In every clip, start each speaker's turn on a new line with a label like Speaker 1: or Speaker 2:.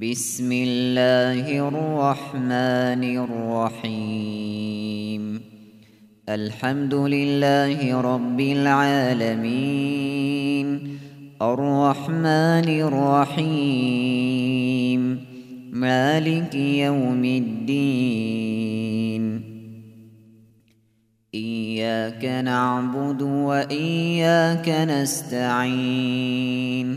Speaker 1: بسم اللہ الرحمن الرحیم الحمد للہ رب العالمین الرحمن الرحیم مالک یوم الدین ایاک نعبد و ایاک نستعین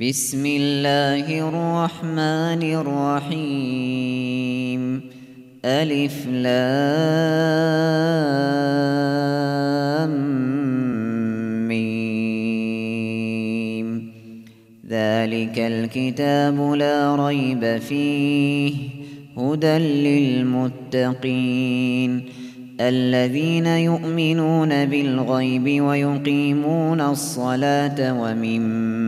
Speaker 1: بسم الله الرحمن الرحيم. ألف لام ميم. ذلك الكتاب لا ريب فيه هدى للمتقين. الذين يؤمنون بالغيب ويقيمون الصلاة ومما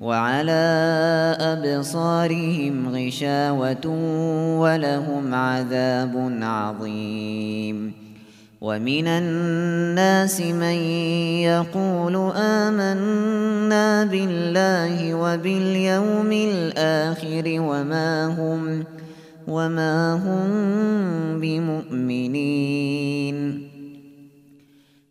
Speaker 1: وعلى أبصارهم غشاوة ولهم عذاب عظيم. ومن الناس من يقول آمنا بالله وباليوم الآخر وما هم وما هم بمؤمنين.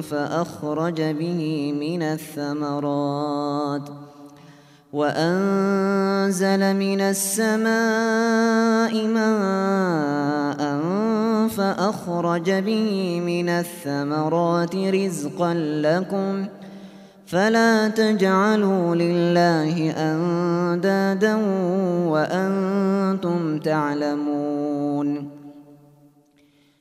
Speaker 1: فأخرج به من الثمرات وأنزل من السماء ماء فأخرج به من الثمرات رزقا لكم فلا تجعلوا لله أندادا وأنتم تعلمون